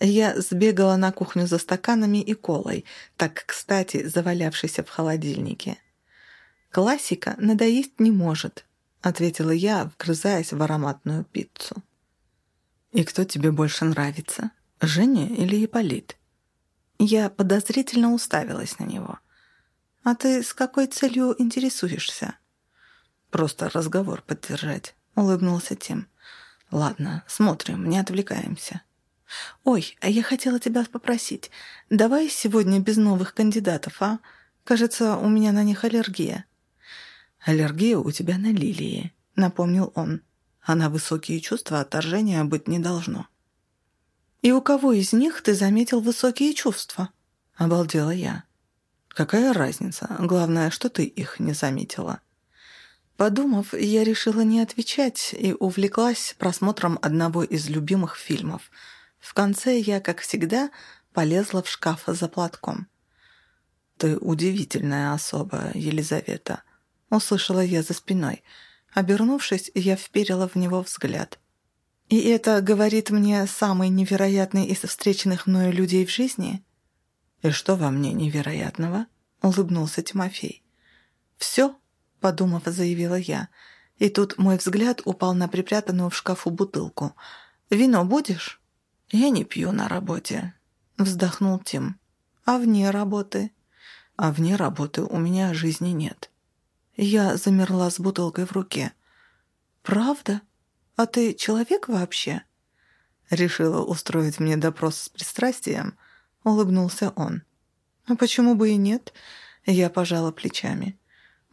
Я сбегала на кухню за стаканами и колой, так, кстати, завалявшейся в холодильнике. «Классика надоесть не может», — ответила я, вгрызаясь в ароматную пиццу. «И кто тебе больше нравится, Женя или Ипполит?» Я подозрительно уставилась на него — «А ты с какой целью интересуешься?» «Просто разговор поддержать», — улыбнулся Тим. «Ладно, смотрим, не отвлекаемся». «Ой, а я хотела тебя попросить, давай сегодня без новых кандидатов, а? Кажется, у меня на них аллергия». «Аллергия у тебя на лилии», — напомнил он. «А на высокие чувства отторжения быть не должно». «И у кого из них ты заметил высокие чувства?» — обалдела я. Какая разница? Главное, что ты их не заметила. Подумав, я решила не отвечать и увлеклась просмотром одного из любимых фильмов. В конце я, как всегда, полезла в шкаф за платком. «Ты удивительная особа, Елизавета», — услышала я за спиной. Обернувшись, я вперила в него взгляд. «И это говорит мне самый невероятный из встреченных мною людей в жизни?» «И что во мне невероятного?» — улыбнулся Тимофей. «Все», — подумав, заявила я. И тут мой взгляд упал на припрятанную в шкафу бутылку. «Вино будешь?» «Я не пью на работе», — вздохнул Тим. «А вне работы?» «А вне работы у меня жизни нет». Я замерла с бутылкой в руке. «Правда? А ты человек вообще?» Решила устроить мне допрос с пристрастием —— улыбнулся он. «А почему бы и нет?» Я пожала плечами.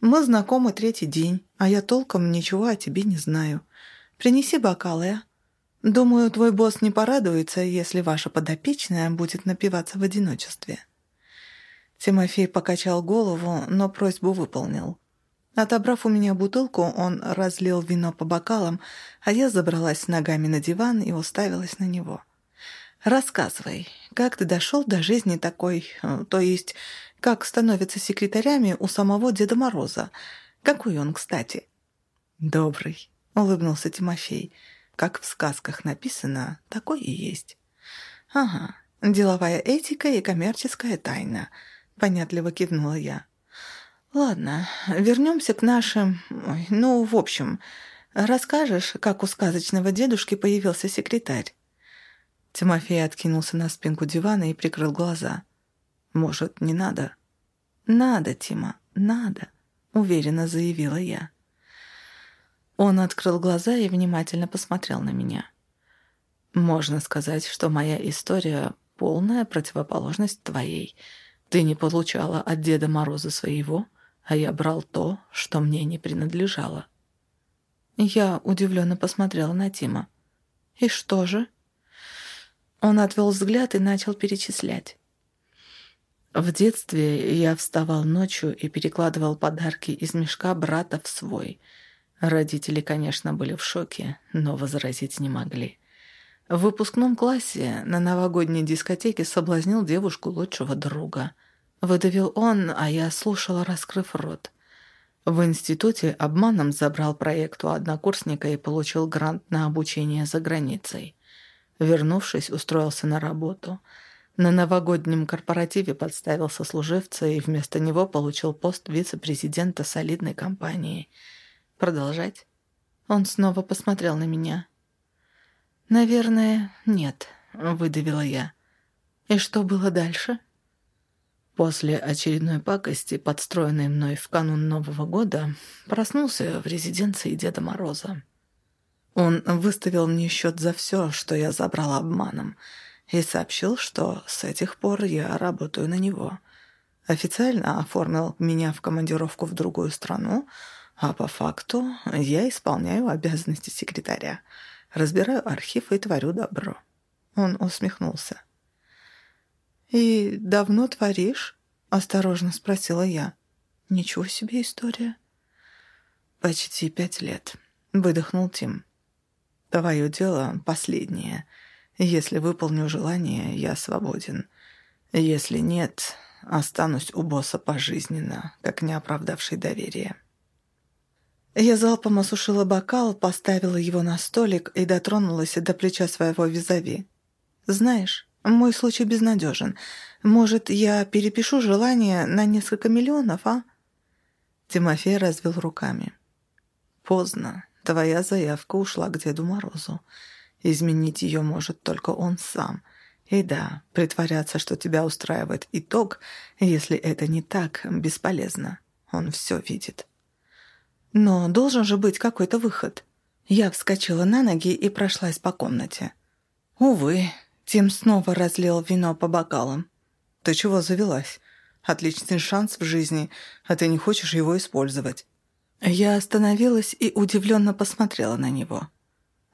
«Мы знакомы третий день, а я толком ничего о тебе не знаю. Принеси бокалы, а? Думаю, твой босс не порадуется, если ваша подопечная будет напиваться в одиночестве». Тимофей покачал голову, но просьбу выполнил. Отобрав у меня бутылку, он разлил вино по бокалам, а я забралась ногами на диван и уставилась на него. Рассказывай, как ты дошел до жизни такой, э, то есть, как становятся секретарями у самого Деда Мороза? Какой он, кстати?» «Добрый», — улыбнулся Тимофей. как в сказках написано, такое и есть. Ага, деловая этика и коммерческая тайна, понятливо кивнула я. Ладно, вернемся к нашим... Ой, ну, в общем, расскажешь, как у сказочного дедушки появился секретарь? Тимофей откинулся на спинку дивана и прикрыл глаза. «Может, не надо?» «Надо, Тима, надо», — уверенно заявила я. Он открыл глаза и внимательно посмотрел на меня. «Можно сказать, что моя история — полная противоположность твоей. Ты не получала от Деда Мороза своего, а я брал то, что мне не принадлежало». Я удивленно посмотрела на Тима. «И что же?» Он отвел взгляд и начал перечислять. В детстве я вставал ночью и перекладывал подарки из мешка брата в свой — Родители, конечно, были в шоке, но возразить не могли. В выпускном классе на новогодней дискотеке соблазнил девушку лучшего друга. Выдавил он, а я слушала, раскрыв рот. В институте обманом забрал проект у однокурсника и получил грант на обучение за границей. Вернувшись, устроился на работу. На новогоднем корпоративе подставил сослуживца и вместо него получил пост вице-президента солидной компании – Продолжать? Он снова посмотрел на меня. «Наверное, нет», — выдавила я. «И что было дальше?» После очередной пакости, подстроенной мной в канун Нового года, проснулся в резиденции Деда Мороза. Он выставил мне счет за все, что я забрала обманом, и сообщил, что с этих пор я работаю на него. Официально оформил меня в командировку в другую страну — а по факту я исполняю обязанности секретаря, разбираю архив и творю добро. Он усмехнулся. «И давно творишь?» — осторожно спросила я. «Ничего себе история». «Почти пять лет», — выдохнул Тим. «Твое дело последнее. Если выполню желание, я свободен. Если нет, останусь у босса пожизненно, как не оправдавший доверие». Я залпом осушила бокал, поставила его на столик и дотронулась до плеча своего визави. «Знаешь, мой случай безнадежен. Может, я перепишу желание на несколько миллионов, а?» Тимофей развел руками. «Поздно. Твоя заявка ушла к Деду Морозу. Изменить ее может только он сам. И да, притворяться, что тебя устраивает итог, если это не так, бесполезно. Он все видит». Но должен же быть какой-то выход. Я вскочила на ноги и прошлась по комнате. Увы, Тим снова разлил вино по бокалам. «Ты чего завелась? Отличный шанс в жизни, а ты не хочешь его использовать». Я остановилась и удивленно посмотрела на него.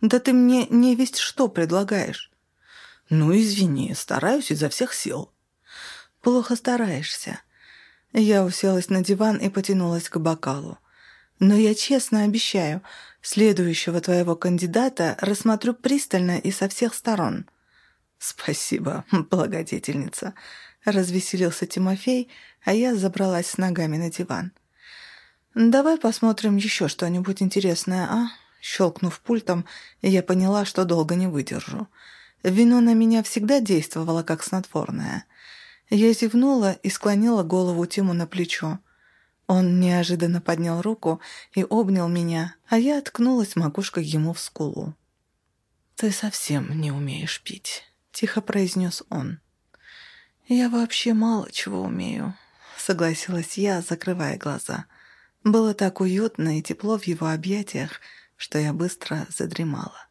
«Да ты мне не весть что предлагаешь». «Ну, извини, стараюсь изо всех сил». «Плохо стараешься». Я уселась на диван и потянулась к бокалу. Но я честно обещаю, следующего твоего кандидата рассмотрю пристально и со всех сторон». «Спасибо, благодетельница», — развеселился Тимофей, а я забралась с ногами на диван. «Давай посмотрим еще что-нибудь интересное, а?» Щелкнув пультом, я поняла, что долго не выдержу. Вино на меня всегда действовало как снотворное. Я зевнула и склонила голову Тиму на плечо. Он неожиданно поднял руку и обнял меня, а я откнулась макушкой ему в скулу. «Ты совсем не умеешь пить», — тихо произнес он. «Я вообще мало чего умею», — согласилась я, закрывая глаза. Было так уютно и тепло в его объятиях, что я быстро задремала.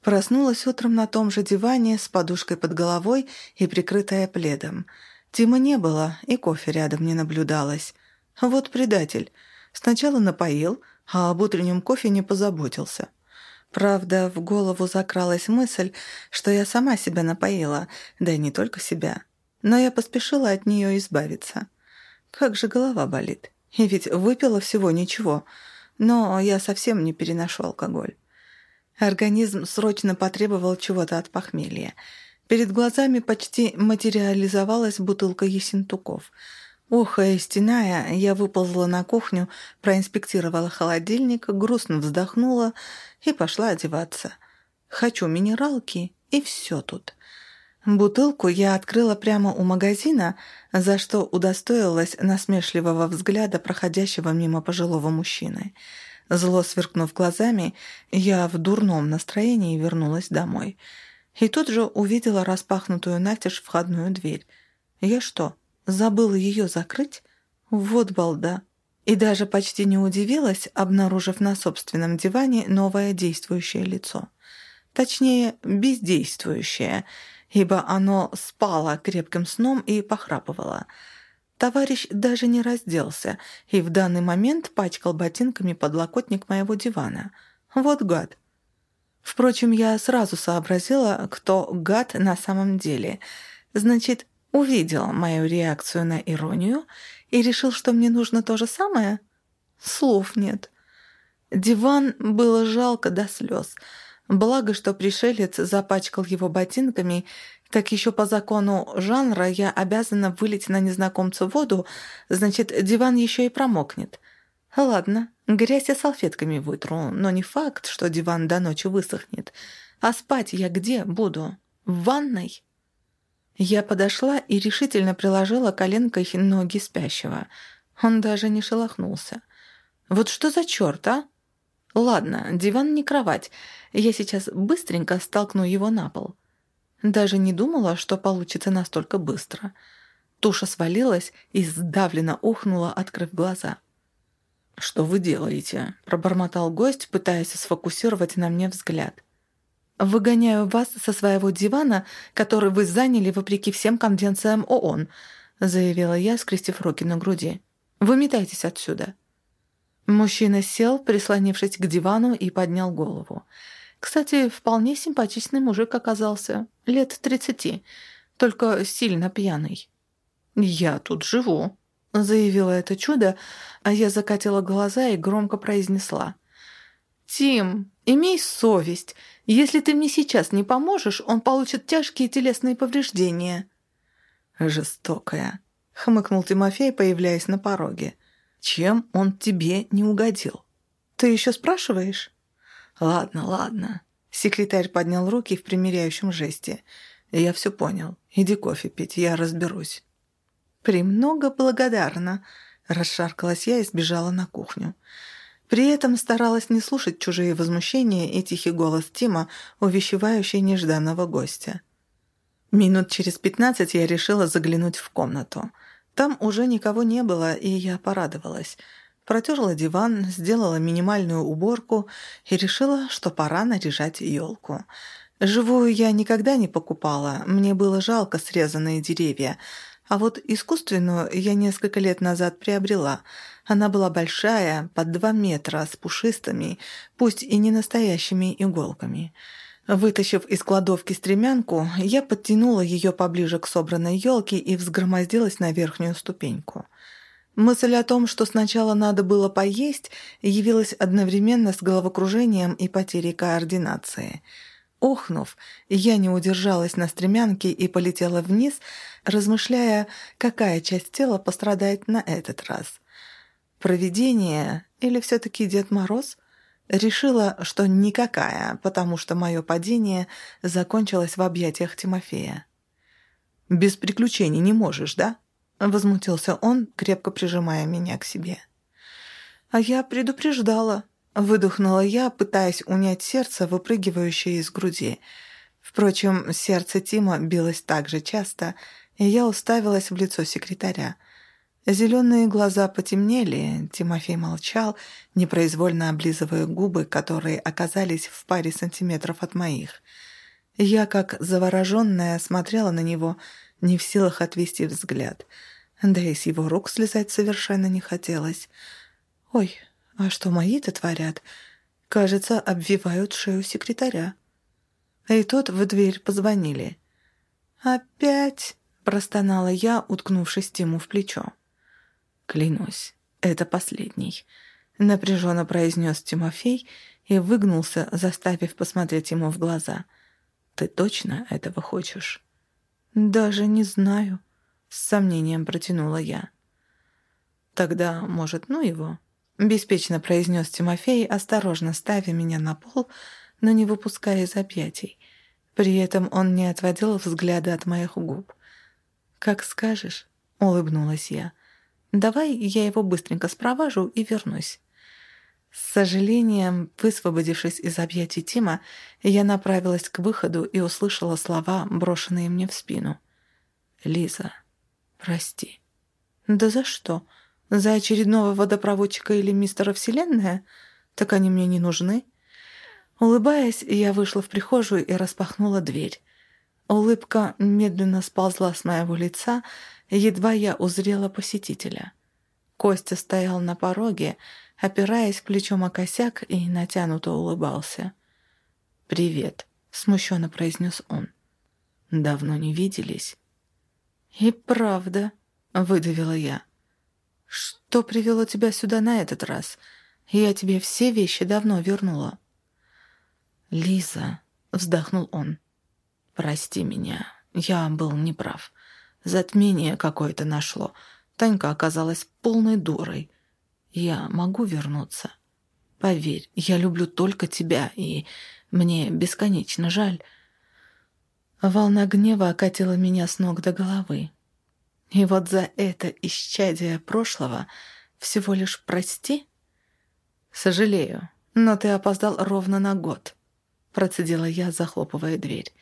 Проснулась утром на том же диване с подушкой под головой и прикрытая пледом. Тима не было, и кофе рядом не наблюдалось. Вот предатель. Сначала напоил, а об утреннем кофе не позаботился. Правда, в голову закралась мысль, что я сама себя напоила, да и не только себя. Но я поспешила от нее избавиться. Как же голова болит. И ведь выпила всего ничего. Но я совсем не переношу алкоголь. Организм срочно потребовал чего-то от похмелья. Перед глазами почти материализовалась бутылка Есентуков — Охая и стеная, я выползла на кухню, проинспектировала холодильник, грустно вздохнула и пошла одеваться – Хочу минералки, и все тут. Бутылку я открыла прямо у магазина, за что удостоилась насмешливого взгляда проходящего мимо пожилого мужчины. Зло сверкнув глазами, я в дурном настроении вернулась домой. И тут же увидела распахнутую натяжь входную дверь. Я что, забыла ее закрыть? Вот балда. И даже почти не удивилась, обнаружив на собственном диване новое действующее лицо. Точнее, бездействующее, ибо оно спало крепким сном и похрапывало. Товарищ даже не разделся и в данный момент пачкал ботинками подлокотник моего дивана. Вот гад. Впрочем, я сразу сообразила, кто гад на самом деле. Значит, увидел мою реакцию на иронию и решил, что мне нужно то же самое? Слов нет. Диван было жалко до слез. Благо, что пришелец запачкал его ботинками, так еще по закону жанра я обязана вылить на незнакомца воду, значит, диван еще и промокнет. Ладно, грязь я салфетками вытру, но не факт, что диван до ночи высохнет. А спать я где буду? В ванной? Я подошла и решительно приложила коленкой ноги спящего. Он даже не шелохнулся. Вот что за черт, а? Ладно, диван не кровать. Я сейчас быстренько столкну его на пол. Даже не думала, что получится настолько быстро. Туша свалилась и сдавленно ухнула, открыв глаза. «Что вы делаете?» – пробормотал гость, пытаясь сфокусировать на мне взгляд. «Выгоняю вас со своего дивана, который вы заняли вопреки всем конвенциям ООН», заявила я, скрестив руки на груди. «Выметайтесь отсюда». Мужчина сел, прислонившись к дивану, и поднял голову. Кстати, вполне симпатичный мужик оказался, лет тридцати, только сильно пьяный. «Я тут живу», — заявила это чудо, а я закатила глаза и громко произнесла. «Тим, имей совесть. Если ты мне сейчас не поможешь, он получит тяжкие телесные повреждения». «Жестокая», — хмыкнул Тимофей, появляясь на пороге. «Чем он тебе не угодил?» «Ты еще спрашиваешь?» «Ладно, ладно». Секретарь поднял руки в примиряющем жесте. «Я все понял. Иди кофе пить, я разберусь». «Премного благодарна», — расшаркалась я и сбежала на кухню. При этом старалась не слушать чужие возмущения и тихий голос Тима, увещевающий нежданного гостя. Минут через пятнадцать я решила заглянуть в комнату. Там уже никого не было, и я порадовалась. Протерла диван, сделала минимальную уборку и решила, что пора наряжать елку. Живую я никогда не покупала, мне было жалко срезанные деревья, а вот искусственную я несколько лет назад приобрела. Она была большая, под два метра, с пушистыми, пусть и не настоящими иголками. Вытащив из кладовки стремянку, я подтянула ее поближе к собранной елке и взгромоздилась на верхнюю ступеньку. Мысль о том, что сначала надо было поесть, явилась одновременно с головокружением и потерей координации. Охнув, я не удержалась на стремянке и полетела вниз, размышляя, какая часть тела пострадает на этот раз. Провидение или все-таки Дед Мороз? Решила, что никакая, потому что мое падение закончилось в объятиях Тимофея. «Без приключений не можешь, да?» Возмутился он, крепко прижимая меня к себе. «А я предупреждала», — выдохнула я, пытаясь унять сердце, выпрыгивающее из груди. Впрочем, сердце Тима билось так же часто, и я уставилась в лицо секретаря. Зеленые глаза потемнели, Тимофей молчал, непроизвольно облизывая губы, которые оказались в паре сантиметров от моих. Я, как завороженная, смотрела на него — не в силах отвести взгляд. Да и с его рук слезать совершенно не хотелось. «Ой, а что мои-то творят?» Кажется, обвивают шею секретаря. И тут в дверь позвонили. «Опять?» — простонала я, уткнувшись Тиму в плечо. «Клянусь, это последний», — напряженно произнес Тимофей и выгнулся, заставив посмотреть ему в глаза. «Ты точно этого хочешь?» «Даже не знаю», — с сомнением протянула я. «Тогда, может, ну его?» — беспечно произнес Тимофей, осторожно ставя меня на пол, но не выпуская из объятий. При этом он не отводил взгляда от моих губ. «Как скажешь», — улыбнулась я. «Давай я его быстренько спроважу и вернусь». С сожалением, высвободившись из объятий Тима, я направилась к выходу и услышала слова, брошенные мне в спину. «Лиза, прости». «Да за что? За очередного водопроводчика или мистера Вселенная? Так они мне не нужны». Улыбаясь, я вышла в прихожую и распахнула дверь. Улыбка медленно сползла с моего лица, едва я узрела посетителя. Костя стоял на пороге, опираясь плечом о косяк и натянуто улыбался. «Привет», — смущенно произнес он. «Давно не виделись». «И правда», — выдавила я. «Что привело тебя сюда на этот раз? Я тебе все вещи давно вернула». «Лиза», — вздохнул он, — «прости меня, я был неправ. Затмение какое-то нашло. Танька оказалась полной дурой. Я могу вернуться? Поверь, я люблю только тебя, и мне бесконечно жаль. Волна гнева окатила меня с ног до головы. И вот за это исчадие прошлого всего лишь прости? Сожалею, но ты опоздал ровно на год, процедила я, захлопывая дверь,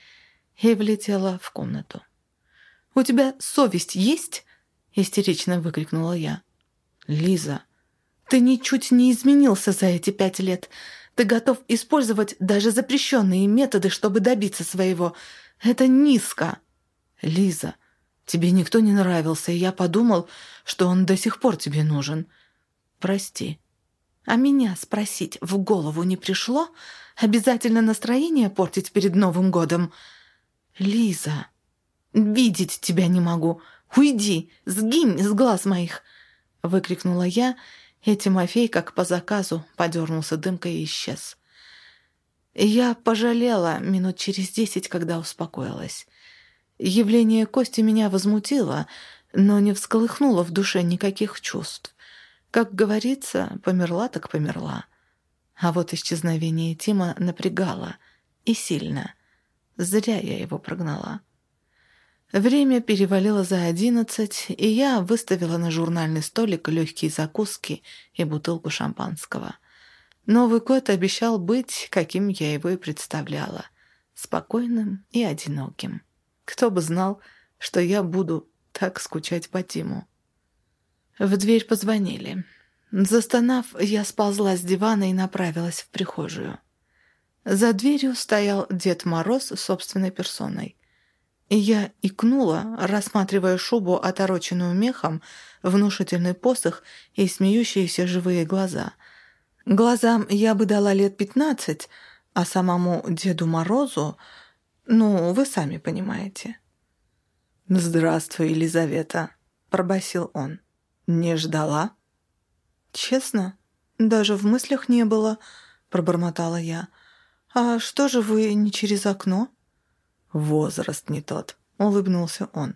и влетела в комнату. «У тебя совесть есть?» — истерично выкрикнула я. «Лиза, ты ничуть не изменился за эти пять лет. Ты готов использовать даже запрещенные методы, чтобы добиться своего. Это низко. Лиза, тебе никто не нравился, и я подумал, что он до сих пор тебе нужен. Прости. А меня спросить в голову не пришло? Обязательно настроение портить перед Новым годом? Лиза, видеть тебя не могу. Уйди, сгинь с глаз моих!» Выкрикнула я и Тимофей, как по заказу, подернулся дымкой и исчез. Я пожалела минут через десять, когда успокоилась. Явление Кости меня возмутило, но не всколыхнуло в душе никаких чувств. Как говорится, померла так померла. А вот исчезновение Тима напрягало. И сильно. Зря я его прогнала. Время перевалило за одиннадцать, и я выставила на журнальный столик легкие закуски и бутылку шампанского. Новый год обещал быть, каким я его и представляла. Спокойным и одиноким. Кто бы знал, что я буду так скучать по Тиму. В дверь позвонили. Застонав, я сползла с дивана и направилась в прихожую. За дверью стоял Дед Мороз собственной персоной. Я икнула, рассматривая шубу, отороченную мехом, внушительный посох и смеющиеся живые глаза. Глазам я бы дала лет пятнадцать, а самому Деду Морозу, ну, вы сами понимаете. «Здравствуй, Елизавета», — пробасил он. «Не ждала?» «Честно, даже в мыслях не было», — пробормотала я. «А что же вы не через окно?» «Возраст не тот», — улыбнулся он.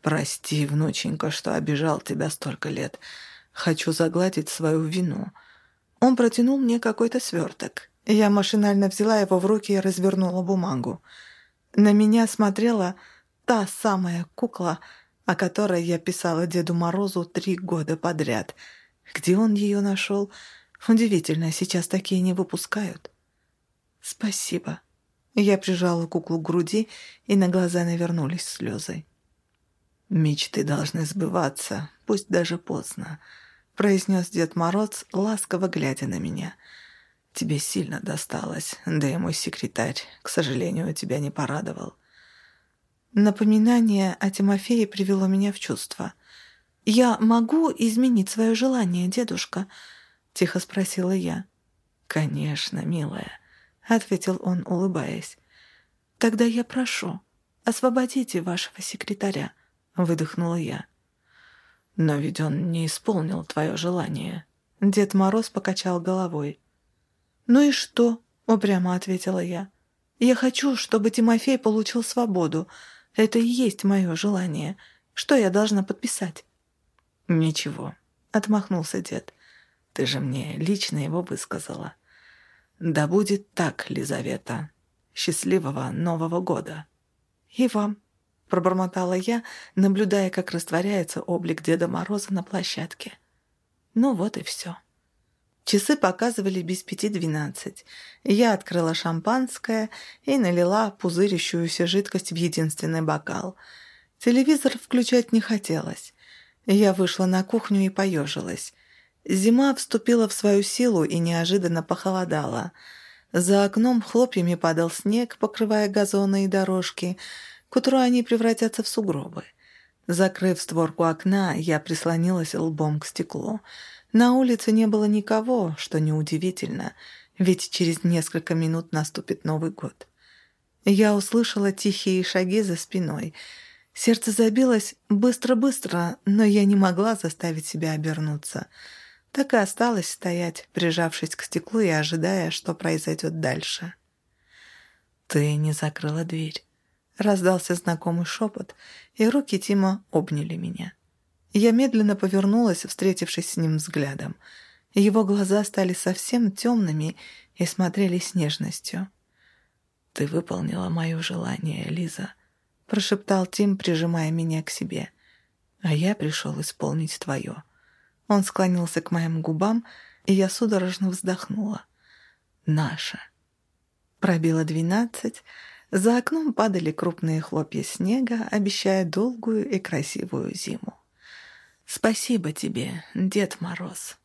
«Прости, внученька, что обижал тебя столько лет. Хочу загладить свою вину». Он протянул мне какой-то сверток. Я машинально взяла его в руки и развернула бумагу. На меня смотрела та самая кукла, о которой я писала Деду Морозу три года подряд. Где он ее нашел? Удивительно, сейчас такие не выпускают. «Спасибо», я прижала куклу к груди, и на глаза навернулись слезы. «Мечты должны сбываться, пусть даже поздно», — произнес Дед Мороз, ласково глядя на меня. «Тебе сильно досталось, да и мой секретарь, к сожалению, тебя не порадовал». Напоминание о Тимофее привело меня в чувство. «Я могу изменить свое желание, дедушка?» — тихо спросила я. «Конечно, милая», — ответил он, улыбаясь. «Тогда я прошу, освободите вашего секретаря», — выдохнула я. «Но ведь он не исполнил твое желание». Дед Мороз покачал головой. «Ну и что?» — упрямо ответила я. «Я хочу, чтобы Тимофей получил свободу. Это и есть мое желание. Что я должна подписать?» «Ничего», — отмахнулся дед. «Ты же мне лично его высказала». Да будет так, Лизавета. Счастливого Нового года. И вам, пробормотала я, наблюдая, как растворяется облик Деда Мороза на площадке. Ну вот и все. Часы показывали без пяти двенадцать. Я открыла шампанское и налила пузырящуюся жидкость в единственный бокал. Телевизор включать не хотелось. Я вышла на кухню и поежилась. Зима вступила в свою силу и неожиданно похолодала. За окном хлопьями падал снег, покрывая газоны и дорожки. К утру они превратятся в сугробы. Закрыв створку окна, я прислонилась лбом к стеклу. На улице не было никого, что неудивительно, ведь через несколько минут наступит Новый год. Я услышала тихие шаги за спиной. Сердце забилось быстро-быстро, но я не могла заставить себя обернуться. Так и осталась стоять, прижавшись к стеклу и ожидая, что произойдет дальше. «Ты не закрыла дверь», — раздался знакомый шепот, и руки Тима обняли меня. Я медленно повернулась, встретившись с ним взглядом. Его глаза стали совсем темными и смотрели с нежностью. «Ты выполнила мое желание, Лиза», — прошептал Тим, прижимая меня к себе. «А я пришел исполнить твое». Он склонился к моим губам, и я судорожно вздохнула. «Наша». Пробило двенадцать, за окном падали крупные хлопья снега, обещая долгую и красивую зиму. «Спасибо тебе, Дед Мороз».